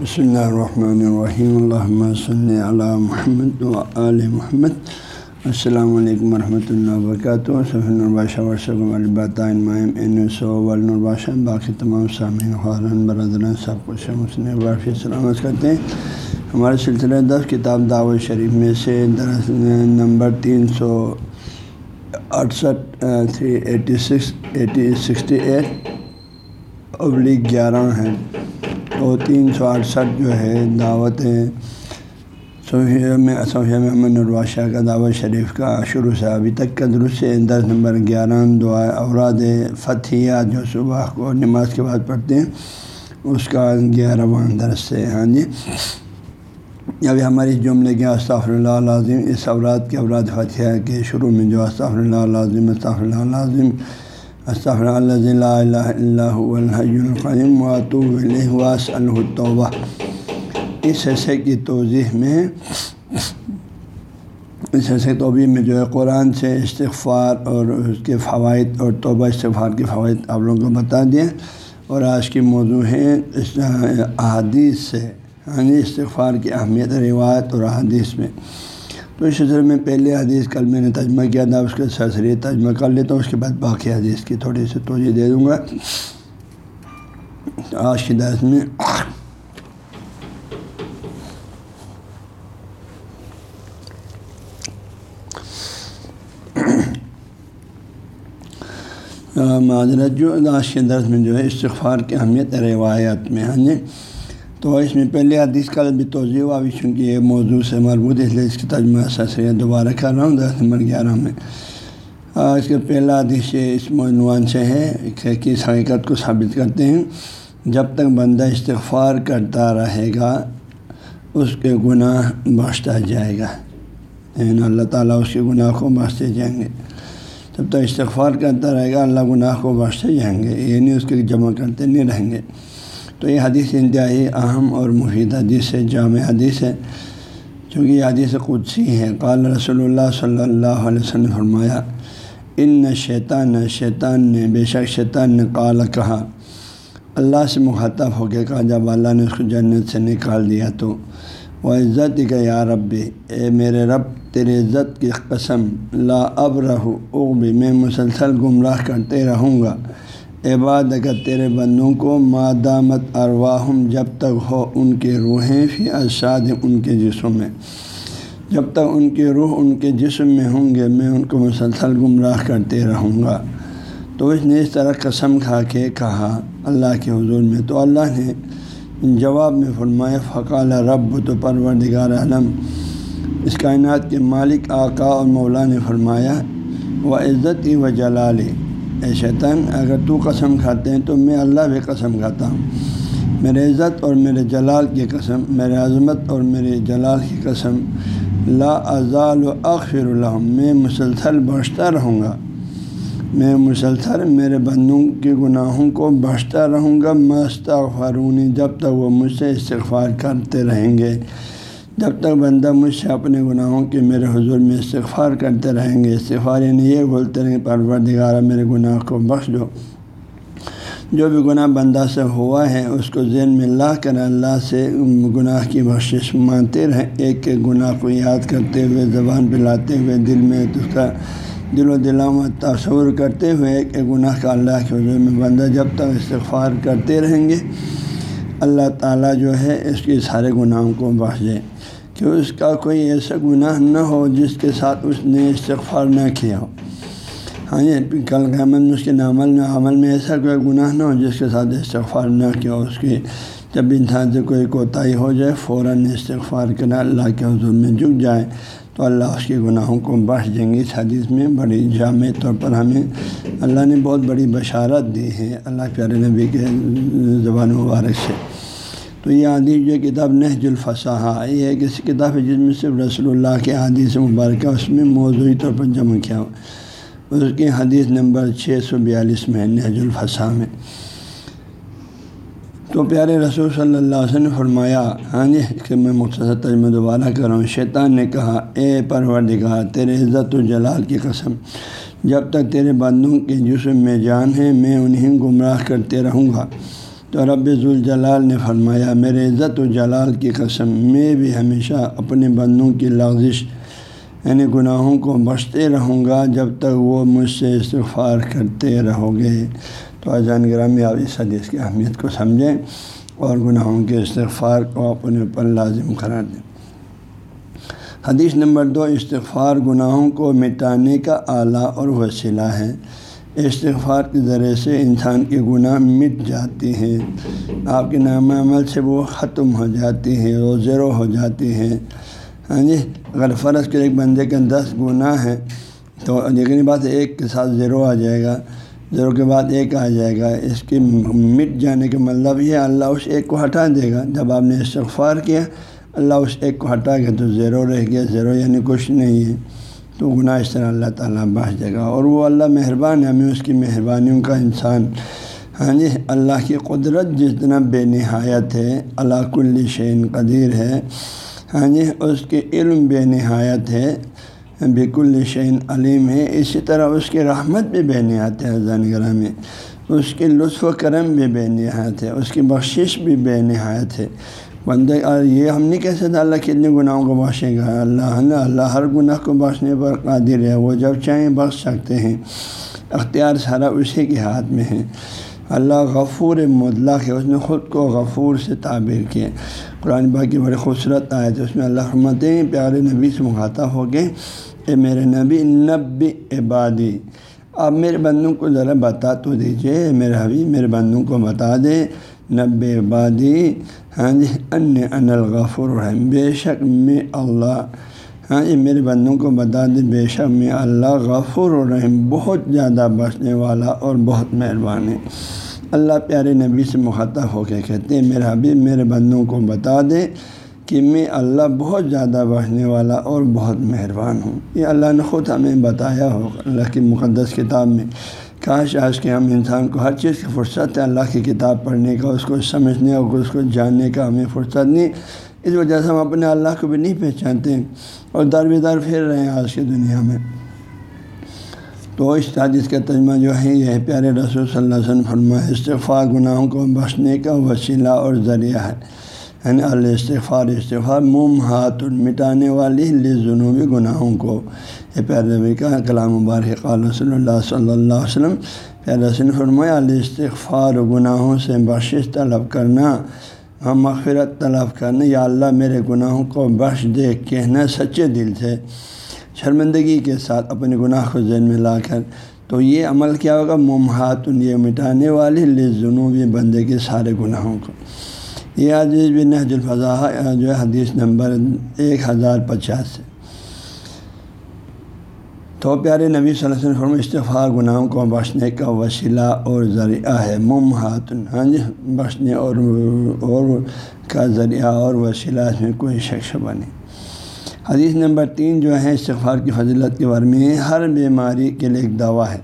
بسم اللہ الرحمن الرحیم اللہ صلی علی محمد و علیہ محمد السلام علیکم ورحمۃ اللہ وبرکاتہ صفی الباشہ ورثم الباشہ باقی تمام سامعین خارن برادران سب کچھ مسلم وافی سلامت کرتے ہیں ہمارے سلسلہ دس کتاب دعوت شریف میں سے درس نمبر تین سو اڑسٹھ three eighty six, eighty sixty eight ابلیغ گیارہ ہیں۔ تو تین سو اڑسٹھ جو ہے دعوت صوفیہ میں صوفیہ میں امن کا دعوت شریف کا شروع سے ابھی تک کا درست سے دس نمبر گیارہ دعا اوراد فتحیہ جو صبح کو نماز کے بعد پڑھتے ہیں، اس کا گیارہواں درس سے ہاں جی۔ ابھی ہماری جملے کے استاف اللہ عظیم اس اوراد کے اوراد فتح کے شروع میں جو استاف اللہ عظیم استاف اللہ عظیم استاف اللہ القیم واس الطوبہ اس حصے کی توضیح میں، اس حصے توبی میں جو ہے قرآن سے استغفار اور اس کے فوائد اور توبہ استغفار کے فوائد آپ لوگوں کو بتا دیں اور آج کی موضوع ہے احادیث سے یعنی استغفار کی اہمیت روایت اور احادیث میں۔ تو اس سلسلے میں پہلے حدیث کل میں نے تجمہ کیا تھا، اس کے سرسری تجمہ کر لیتا ہوں، اس کے بعد باقی حدیث کی تھوڑی سی توجہ دے دوں گا۔ آج کی درس میں معذرت جو آج کے درس میں جو ہے، استغفار کی اہمیت روایت میں ہاں جی تو اس میں پہلے حدیث کا بھی توضیع ہوا، ابھی چونکہ یہ موضوع سے مربوط ہے، اس لیے اس کی تجمہ سر دوبارہ کر رہا ہوں، دس نمبر گیارہ میں۔ اس کے پہلا حدیث اس عنوان سے ہے کہ اس حقیقت کو ثابت کرتے ہیں۔ جب تک بندہ استغفار کرتا رہے گا، اس کے گناہ بخشتا جائے گا۔ یعنی اللہ تعالیٰ اس کے گناہ کو بخشتے جائیں گے۔ جب تک استغفار کرتا رہے گا، اللہ گناہ کو بخشتے جائیں گے یعنی اس کے جمع کرتے نہیں رہیں گے۔ تو یہ حدیث انتہائی اہم اور مفید حدیث ہے، جامع حدیث ہے۔ چونکہ یہ حدیث قدسی ہے قال رسول اللہ صلی اللہ علیہ وسلم فرمایا، ان شیطان شیطان نے، بے شک شیطان نے قال، کہا، اللہ سے مخاطب ہو کے کہا، جب اللہ نے اس کو جنت سے نکال دیا تو وہ عزت کا یا رب اے میرے رب، تیرے عزت کی قسم، لا اب رہو اغبی، میں مسلسل گمراہ کرتے رہوں گا۔ عباد اگر تیرے بندوں کو مادامت ارواہم جب تک ہو ان کے روحیں فی اشاد ان کے جسم میں۔ جب تک ان کے روح ان کے جسم میں ہوں گے، میں ان کو مسلسل گمراہ کرتے رہوں گا۔ تو اس نے اس طرح قسم کھا کے کہا، اللہ کے حضور میں تو اللہ نے جواب میں فرمایا، فقال رب تو پروردگار علم۔ اس کائنات کے مالک آقا اور مولا نے فرمایا وہ عزت و جلالی۔ اے شیطان، اگر تو قسم کھاتے ہیں تو میں اللہ بھی قسم کھاتا ہوں۔ میرے عزت اور میرے جلال کی قسم، میرے عظمت اور میرے جلال کی قسم۔ لا ازال و اخر الحم میں مسلسل بخشتا رہوں گا۔ میں مسلسل میرے بندوں کے گناہوں کو بخشتا رہوں گا۔ مستغفرونی جب تک وہ مجھ سے استغفار کرتے رہیں گے۔ جب تک بندہ مجھ سے اپنے گناہوں کے میرے حضور میں استغفار کرتے رہیں گے، استغفار یعنی یہ بولتے رہیں پروردگارہ، میرے گناہ کو بخش دو۔ جو بھی گناہ بندہ سے ہوا ہے، اس کو ذہن میں لا کر اللہ سے گناہ کی بخشش مانتے رہیں۔ ایک ایک گناہ کو یاد کرتے ہوئے، زبان پہ لاتے ہوئے، دل میں اس کا دل و دلامت تصور کرتے ہوئے ایک ایک گناہ کا اللہ کے حضور میں بندہ جب تک استغفار کرتے رہیں گے، اللہ تعالیٰ جو ہے، اس کے سارے گناہوں کو بخش دے۔ کہ اس کا کوئی ایسا گناہ نہ ہو جس کے ساتھ اس نے استغفار نہ کیا ہو۔ ہاں جی کل قیامت میں اس کے عمل میں عمل میں ایسا کوئی گناہ نہ ہو جس کے ساتھ استغفار نہ کیا ہو۔ اس کی جب انسان سے کوئی کوتاہی ہو جائے، فوراً استغفار کرنا اللہ کے حضور میں جھک جائے، تو اللہ اس کے گناہوں کو بخش دیں گے۔ اس حدیث میں بڑی جامع طور پر ہمیں اللہ نے بہت بڑی بشارت دی ہے۔ اللہ پیارے نبی کے زبان مبارک سے۔ تو یہ حدیث جو کتاب نہج الفصاح یہ ایک ایسی کتاب ہے جس میں صرف رسول اللہ کے حدیث مبارکہ اس میں موضوعی طور پر جمع کیا ہو اس کی حدیث نمبر چھ سو بیالیس میں نہج الفصاح میں۔ تو پیارے رسول صلی اللہ علیہ وسلم نے فرمایا ہاں جی کہ میں مختصر تجمہ دوبارہ کر رہا ہوں۔ شیطان نے کہا، اے پروردگار، تیرے عزت و جلال کی قسم، جب تک تیرے بندوں کے جسم میں جان ہے، میں انہیں گمراہ کرتے رہوں گا۔ تو رب ذوالجلال نے فرمایا، میرے عزت و جلال کی قسم، میں بھی ہمیشہ اپنے بندوں کی لغزش یعنی گناہوں کو بچتے رہوں گا جب تک وہ مجھ سے استغفار کرتے رہو گے۔ تو اجان گرامی، آپ اس حدیث کی اہمیت کو سمجھیں اور گناہوں کے استغفار کو اپنے اوپر لازم قرار دیں۔ حدیث نمبر دو، استغفار گناہوں کو مٹانے کا اعلیٰ اور وسیلہ ہے۔ استغفار کے ذریعے سے انسان کے گناہ مٹ جاتے ہیں۔ آپ کے نام عمل سے وہ ختم ہو جاتی ہے وہ زیرو ہو جاتی ہے ہاں جی اگر فرض کے ایک بندے کے دس گناہ ہیں، تو یقینی بات ایک کے ساتھ زیرو آ جائے گا، زیرو کے بعد ایک آ جائے گا۔ اس کے مٹ جانے کا مطلب یہ اللہ اس ایک کو ہٹا دے گا۔ جب آپ نے استغفار کیا، اللہ اس ایک کو ہٹا گیا تو زیرو رہ گیا۔ زیرو یعنی کچھ نہیں ہے۔ تو گناہ اس طرح اللہ تعالیٰ بانچ دے گا۔ اور وہ اللہ مہربان ہے، ہمیں اس کی مہربانیوں کا انسان۔ ہاں جی اللہ کی قدرت جتنا بے نہایت ہے اللہ کل شعین قدیر ہے۔ ہاں جی اس کے علم بے نہایت ہے بیک الشعین علیم ہے۔ اسی طرح اس کی رحمت بھی بے نہایت ہے زانگرہ میں اس کے لطف و کرم بھی بے نہایت ہے، اس کی بخشش بھی بے نہایت ہے۔ بندے یہ ہم نہیں کہہ سکتے اللہ کتنے گناہوں کو بخشے گا۔ اللہ نے اللہ ہر گناہ کو بخشنے پر قادر ہے۔ وہ جب چاہیں بخش سکتے ہیں۔ اختیار سارا اسی کے ہاتھ میں ہے۔ اللہ غفور مطلق ہے۔ اس نے خود کو غفور سے تعبیر کیا۔ قرآن باقی بڑے خوبصورت آئے تھے اس میں اللہ ہیں، پیارے نبی سے مخاطب ہو گئے اے میرے نبی نب عبادی، آپ میرے بندوں کو ذرا بتا تو دیجیے میرے حبیب، میرے بندوں کو بتا دیں نب عبادی ہاں جی ان ان الغفر الرحیم، بے شک میں اللہ ہاں جی میرے بندوں کو بتا دیں، بے شک میں اللہ غفور الرحیم، بہت زیادہ بچنے والا اور بہت مہربان ہے۔ اللہ پیارے نبی سے مخاطب ہو کے کہتے ہیں، میرے حبیب، میرے بندوں کو بتا دیں کہ میں اللہ بہت زیادہ بچنے والا اور بہت مہربان ہوں۔ یہ اللہ نے خود ہمیں بتایا ہو اللہ کی مقدس کتاب میں۔ کاش آج کے ہم انسان کو ہر چیز کی فرصت ہے، اللہ کی کتاب پڑھنے کا، اس کو سمجھنے اور اس کو جاننے کا ہمیں فرصت نہیں۔ اس وجہ سے ہم اپنے اللہ کو بھی نہیں پہچانتے اور در بدر پھر رہے ہیں آج کی دنیا میں۔ تو اس حادث کا تجمہ جو ہے، یہ پیارے رسول صلی اللہ علیہ وسلم فرما استفاع گناہوں کو بچنے کا وسیلہ اور ذریعہ ہے۔ یعنی الاستغفار، استغفار مم ہاتھ مٹانے والی جنوبی گناہوں کو۔ یہ پیارے نبی کا کلام مبارک قال رسول اللہ صلی اللہ علیہ وسلم پیارے رسول فرمایا، الاستغفار گناہوں سے بخشش طلب کرنا ہم مغفرت طلب کرنا۔ یا اللہ، میرے گناہوں کو بخش دے، کہنا سچے دل سے۔ شرمندگی کے ساتھ اپنے گناہ کو ذہن میں لا کر۔ تو یہ عمل کیا ہوگا؟ ممحات یہ مٹانے والی جنوبی بندے کے سارے گناہوں کو۔ یہ عزیز بن نحج الفضا جو ہے حدیث نمبر ایک ہزار پچاس ہے تو پیارے نبی صلی اللہ علیہ وسلم استفاع گناہوں کو بخشنے کا وسیلہ اور ذریعہ ہے مم ہاتن ہاں جی بخشنے اور اور کا ذریعہ اور وسیلہ، اس میں کوئی شخص بنے حدیث نمبر تین جو ہے، استغفار کی فضلت کے بارے میں ہر بیماری کے لیے ایک دوا ہے۔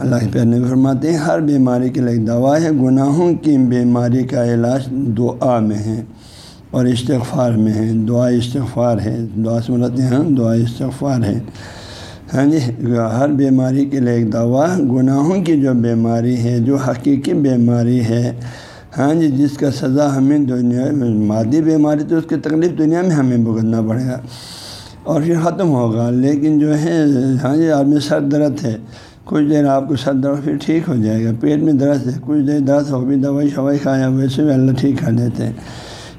اللہ کے پیارے فرماتے ہیں، ہر بیماری کے لیے ایک دوا ہے، گناہوں کی بیماری کا علاج دعا میں ہے اور استغفار میں ہے۔ دعا استغفار ہے، دعا سمجھتے ہیں دعا استغفار ہے۔ ہاں جی ہر بیماری کے لیے ایک دوا، گناہوں کی جو بیماری ہے، جو حقیقی بیماری ہے ہاں جی جس کا سزا ہمیں دنیا مادی بیماری تو اس کی تکلیف دنیا میں ہمیں بھگتنا پڑے گا اور پھر ختم ہوگا۔ لیکن جو ہے ہاں جی آدمی سر درد ہے کچھ دیر آپ کو سر درد پھر ٹھیک ہو جائے گا۔ پیٹ میں درد ہے، کچھ دیر درد ہو بھی، دوائی، شوائی کھایا، ویسے بھی اللہ ٹھیک کر دیتے ہیں۔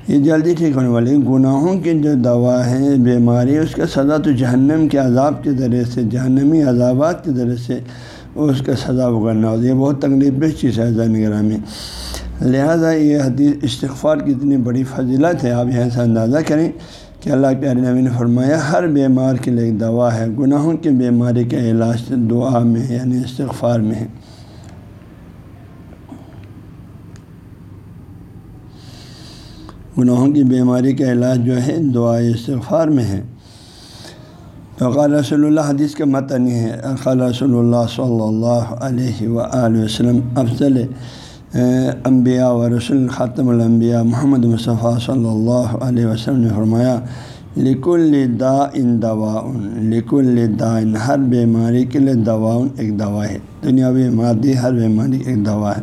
یہ جلدی ٹھیک ہونے والی گناہوں کی جو دوا ہے، بیماری، اس کا سزا تو جہنم کے عذاب کے ذریعے سے، جہنمی عذابات کے ذریعے سے اس کا سزا بگڑنا ہوتا ہے یہ بہت تکلیف بہ چیز ہے زین گرہ میں لہٰذا یہ حدیث استغفار کی اتنی بڑی فضیلت ہے، آپ یہاں سے اندازہ کریں۔ کہ اللہ کے نبی نے فرمایا، ہر بیمار کے لیے ایک دوا ہے، گناہوں کی بیماری کے علاج دعا میں یعنی استغفار میں ہے۔ گناہوں کی بیماری کا علاج جو ہے، دعا استغفار میں ہے۔ تو قال رسول اللہ، حدیث کے متنی ہے۔ قال رسول اللہ صلی اللہ علیہ و وسلم، افضل انبیاء و رسول خاتم الانبیاء محمد مصطفیٰ صلی اللہ علیہ وسلم نے فرمایا، لکل دا ان دوا لکل دا ان ہر بیماری کے لیے دوا ایک دوا ہے۔ دنیاوی مادی ہر بیماری ایک دوا ہے۔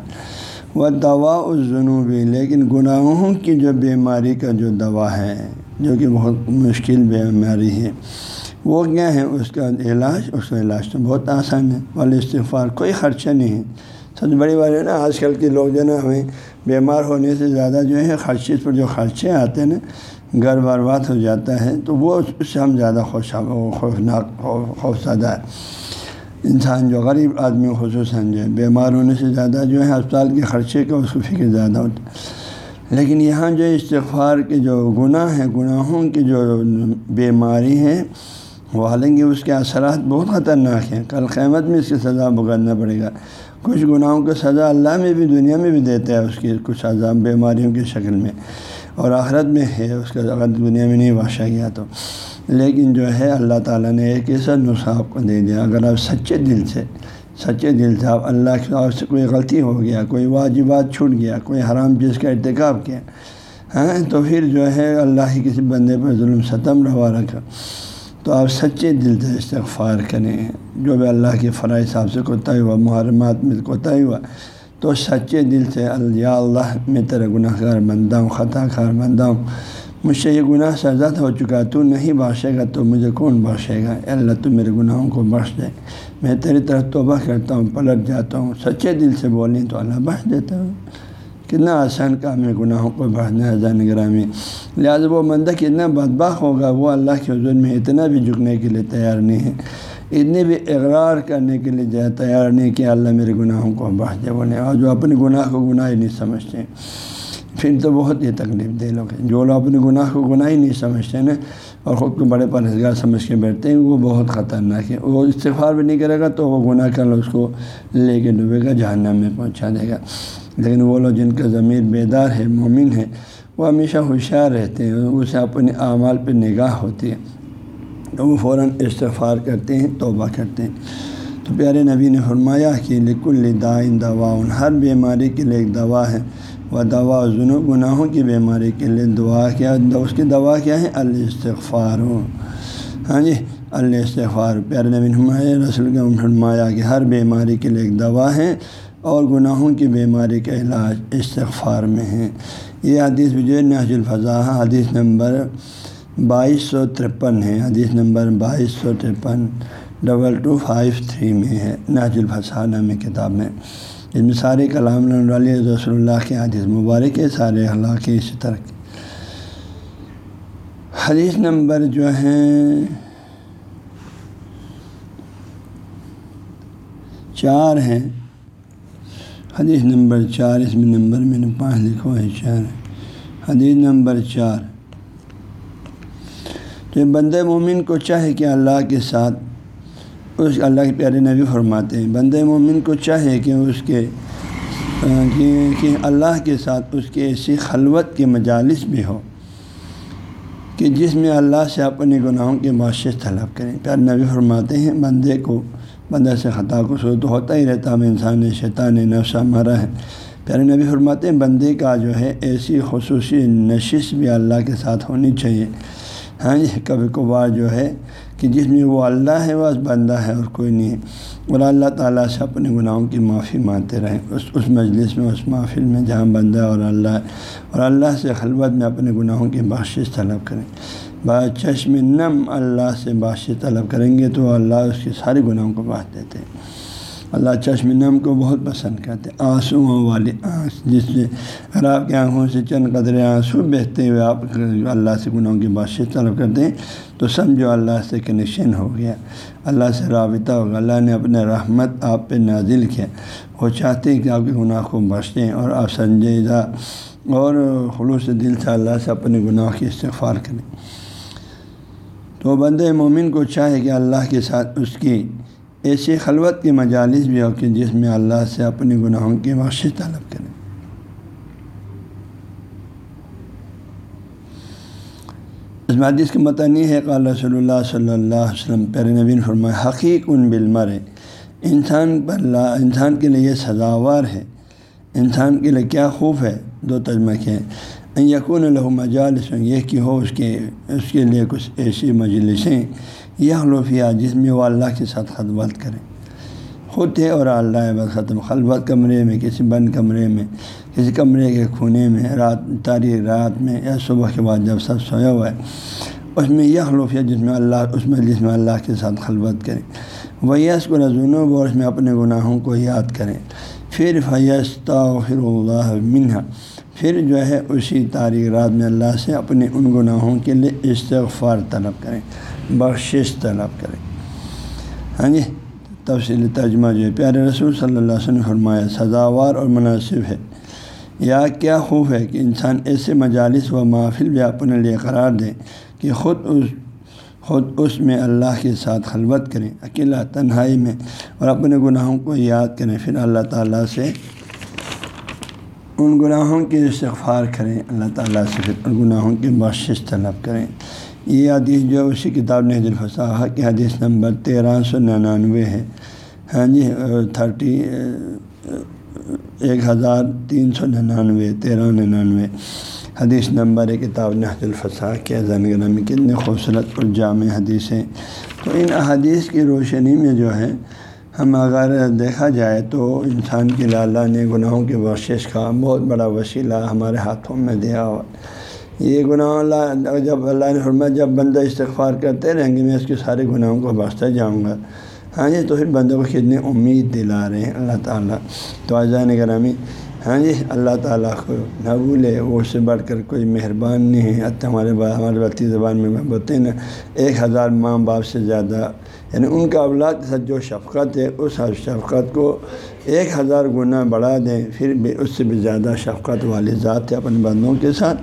وہ دوا اس جنوبی لیکن گناہوں کی جو بیماری کا جو دوا ہے، جو کہ بہت مشکل بیماری ہے، وہ کیا ہے؟ اس کا علاج، اس کا علاج تو بہت آسان ہے۔ والے استغفار، کوئی خرچہ نہیں ہے۔ سب سے بڑی بات ہے نا، آج کل کے لوگ جو ہے نا ہمیں بیمار ہونے سے زیادہ جو ہے خرچے پر جو خرچے آتے ہیں نا، گھر برباد ہو جاتا ہے، تو وہ اس سے ہم زیادہ خوش خوفناک خوف زدہ ہے انسان جو غریب آدمی خصوصاً جو ہے، بیمار ہونے سے زیادہ جو ہے ہسپتال کے خرچے کا اس کو فکر زیادہ ہوتا ہے۔ لیکن یہاں جو استغفار کے جو گناہ ہیں، گناہوں کی جو بیماری ہے وہ حالانکہ اس کے اثرات بہت خطرناک ہیں کل قیمت میں اس کی سزا بھگتنا پڑے گا۔ کچھ گناہوں کی سزا اللہ میں بھی، دنیا میں بھی دیتا ہے اس کی کچھ سزا بیماریوں کی شکل میں۔ اور آخرت میں ہے، اس کا اگر دنیا میں نہیں باشا گیا تو۔ لیکن جو ہے، اللہ تعالیٰ نے ایک ایسا نسخہ آپ کو دے دیا۔ اگر آپ سچے دل سے، سچے دل سے آپ اللہ کے آپ سے کوئی غلطی ہو گیا، کوئی واجبات چھوٹ گیا، کوئی حرام چیز کا ارتکاب کیا ہاں تو پھر جو ہے، اللہ ہی کسی بندے پر ظلم ستم روا رکھا۔ تو آپ سچے دل سے استغفار کریں، جو بھی اللہ کے فرائض صاحب سے کوتا ہوا، محرمات میں کوتا ہوا، تو سچے دل سے یا اللہ، میں تیرا گناہ گار بندہ ہوں، خطا کار بندہ ہوں، مجھ سے یہ گناہ سزد ہو چکا، تو نہیں باشے گا، تو مجھے کون باشے گا؟ اللہ، تو میرے گناہوں کو بخش دے۔ میں تیری طرف توبہ کرتا ہوں، پلٹ جاتا ہوں، سچے دل سے بولیں تو اللہ بخش دیتا ہوں کتنا آسان کام ہے، گناہوں کو بڑھنا ہے گرامی لہٰذا وہ مندہ کتنا بدباہ ہوگا، وہ اللہ کے حضور میں اتنا بھی جھکنے کے لیے تیار نہیں ہے۔ اتنے بھی اقرار کرنے کے لیے تیار نہیں کہ اللہ میرے گناہوں کو بڑھ جائے۔ بولے اور جو اپنے گناہ کو گناہ ہی نہیں سمجھتے۔ پھر تو بہت ہی تکلیف دے لوگ ہیں۔ جو لوگ اپنے گناہ کو گناہ ہی نہیں سمجھتے نا، اور خود کو بڑے پرہزگار سمجھ کے بیٹھتے ہیں، وہ بہت خطرناک ہے وہ استغفار بھی نہیں کرے گا تو وہ گناہ کر اس کو لے کے ڈوبے گا، جہنم میں پہنچا دے گا۔ لیکن وہ لوگ جن کا ضمیر بیدار ہے مومن ہے وہ ہمیشہ ہوشیار رہتے ہیں اسے اپنے اعمال پہ نگاہ ہوتی ہے۔ تو وہ فوراً استغفار کرتے ہیں، توبہ کرتے ہیں۔ تو پیارے نبی نے فرمایا کہ لکل دائن دوا ہر بیماری کے لیے ایک دوا ہے۔ وہ دوا ظنو گناہوں کی بیماری کے لیے دعا کیا۔ اس کی دوا کیا ہے؟ الاستغفار۔ ہاں جی الاستغفار۔ پیارے نبی نے رسول کا فرمایا کہ ہر بیماری کے لیے ایک دوا ہے۔ اور گناہوں کی بیماری کا علاج استغفار میں ہے۔ یہ حدیث وجے نحج الفضا حدیث نمبر بائیس سو ترپن ہے۔ حدیث نمبر بائیس سو ترپن، ڈبل ٹو فائیو تھری میں ہے، نحج الفضا نامی کتاب میں۔ اس میں سارے کلام علیہ رسول اللہ کے حدیث مبارک ہے، سارے اللہ اسی طرح حدیث نمبر جو ہیں چار ہیں۔ حدیث نمبر چار، اس میں نمبر میں نے پانچ لکھو ہے، چار۔ حدیث نمبر چار۔ تو بند مومن کو چاہے کہ اللہ کے ساتھ اس اللہ کے پیارے نبی فرماتے ہیں۔ بند مومن کو چاہے کہ اس کے کہ اللہ کے ساتھ اس کی ایسی خلوت کے مجالس بھی ہو کہ جس میں اللہ سے اپنے گناہوں کے معاشر طلب کریں۔ پیارے نبی فرماتے ہیں، بندے کو بندہ سے خطا کو سو تو ہوتا ہی رہتا ہم انسان شیطان نفسہ مرا ہے۔ پیارے نبی فرماتے ہیں بندے کا جو ہے ایسی خصوصی نشش بھی اللہ کے ساتھ ہونی چاہیے۔ ہاں جی کبھی کبھار جو ہے کہ جس میں وہ اللہ ہے بس بندہ ہے اور کوئی نہیں ہے۔ اور اللہ تعالیٰ سے اپنے گناہوں کی معافی مانتے رہیں۔ اس اس مجلس میں، اس محفل میں جہاں بندہ اور اللہ اور اللہ سے خلوت میں اپنے گناہوں کی بخشش طلب کریں۔ با چشم نم اللہ سے بادش طلب کریں گے تو اللہ اس کے سارے گناہوں کو بات دیتے ہیں۔ اللہ چشم نم کو بہت پسند کرتے ہیں۔ آنسو والی آنکھ جس سے اگر آپ کی آنکھوں سے چند قدرے آنسو بہتے ہوئے آپ اللہ سے گناہوں کی بادش طلب کرتے ہیں۔ تو سمجھو اللہ سے کنیکشن ہو گیا۔ اللہ سے رابطہ ہوگا اللہ نے اپنے رحمت آپ پہ نازل کیا۔ وہ چاہتے ہیں کہ آپ کے گناہ کو بخشیں اور آپ سنجیدہ اور خلوص دل سے اللہ سے اپنے گناہ کی استغفار کریں۔ تو بند مومن کو چاہے کہ اللہ کے ساتھ اس کی ایسی خلوت کی مجالس بھی ہو کہ جس میں اللہ سے اپنے گناہوں کی بخش طلب کریں اس حدیث کے متنی ہے کہ رسول اللہ صلی اللہ علیہ وسلم پیر نبین فرمائے حقیق ان بلمر ہے انسان پر لا، انسان کے لیے یہ سزاوار ہے۔ انسان کے لیے کیا خوف ہے؟ دو تجمہ کے یقون الحم مجالس یہ کہ ہو اس کے اس کے لیے کچھ ایسی مجلسیں یہ حلوفیہ جس میں وہ اللہ کے ساتھ خدمت کریں۔ خود ہے اور اللہ بس ختم خلوت کمرے میں، کسی بند کمرے میں، کسی کمرے کے کونے میں، رات، تاریخ رات میں یا صبح کے بعد جب سب سویا ہوا ہے، اس میں یہ حلوف ہے جس میں اللہ، اس میں جس میں اللہ کے ساتھ خلوت کریں۔ وہ یس کو رضون اس میں اپنے گناہوں کو یاد کریں۔ پھر فیستا پھر اللہ منہا پھر جو ہے اسی تاریخ رات میں اللہ سے اپنے ان گناہوں کے لیے استغفار طلب کریں، بخشش طلب کریں۔ ہاں جی؟ تفصیل ترجمہ جو ہے، پیارے رسول صلی اللہ علیہ وسلم فرمایا، سزاوار اور مناسب ہے۔ یا کیا خوف ہے کہ انسان ایسے مجالس و محفل بھی اپنے لیے قرار دے کہ خود اس خود اس میں اللہ کے ساتھ خلوت کریں، اکیلا تنہائی میں اور اپنے گناہوں کو یاد کریں۔ پھر اللہ تعالیٰ سے ان گناہوں کی استغفار کریں، اللہ تعالیٰ سے پھر ان گناہوں کی بخشش طلب کریں۔ یہ حدیث جو اسی کتاب نحد الفصاح کی حدیث نمبر تیرہ سو ننانوے ہے۔ ہاں جی تھرٹی، ایک ہزار تین سو ننانوے، تیرہ ننانوے۔ حدیث نمبر ہے کتاب نحد الفصاح کے زنگر میں کتنے خوبصورت اور جامع حدیث ہیں۔ تو ان احادیث کی روشنی میں جو ہے ہم اگر دیکھا جائے تو انسان کے اللہ نے گناہوں کی بخشش کا بہت بڑا وسیلہ ہمارے ہاتھوں میں دیا ہوا یہ گناہ اللہ جب اللہ نے حرمت جب بندہ استغفار کرتے رہیں گے میں اس کے سارے گناہوں کو بخشتا جاؤں گا۔ ہاں جی تو پھر بندوں کو کتنی امید دلا رہے ہیں اللہ تعالیٰ۔ تو آزان گرامی ہاں جی اللہ تعالیٰ کو نہ بھولے، وہ اس سے بڑھ کر کوئی مہربان نہیں ہے۔ ہمارے ہمارے بتی زبان میں بولتے ہیں نا، ایک ہزار ماں باپ سے زیادہ یعنی ان کا اولاد کے ساتھ جو شفقت ہے، اس شفقت کو ایک ہزار گنا بڑھا دیں، پھر بھی اس سے بھی زیادہ شفقت والی ذات ہے اپنے بندوں کے ساتھ۔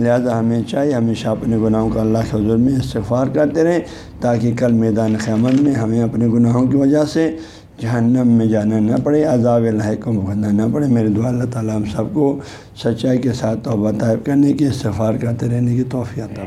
لہذا ہمیں چاہیے، ہمیشہ اپنے گناہوں کا اللہ کے حضور میں استغفار کرتے رہیں، تاکہ کل میدان قیامت میں ہمیں اپنے گناہوں کی وجہ سے جہنم میں جانا نہ پڑے، عذاب اللہ کو بھگتنا نہ پڑے۔ میرے دعا اللہ تعالیٰ ہم سب کو سچائی کے ساتھ توبہ طائب کرنے کی استفار کرتے رہنے کی توفیع تھا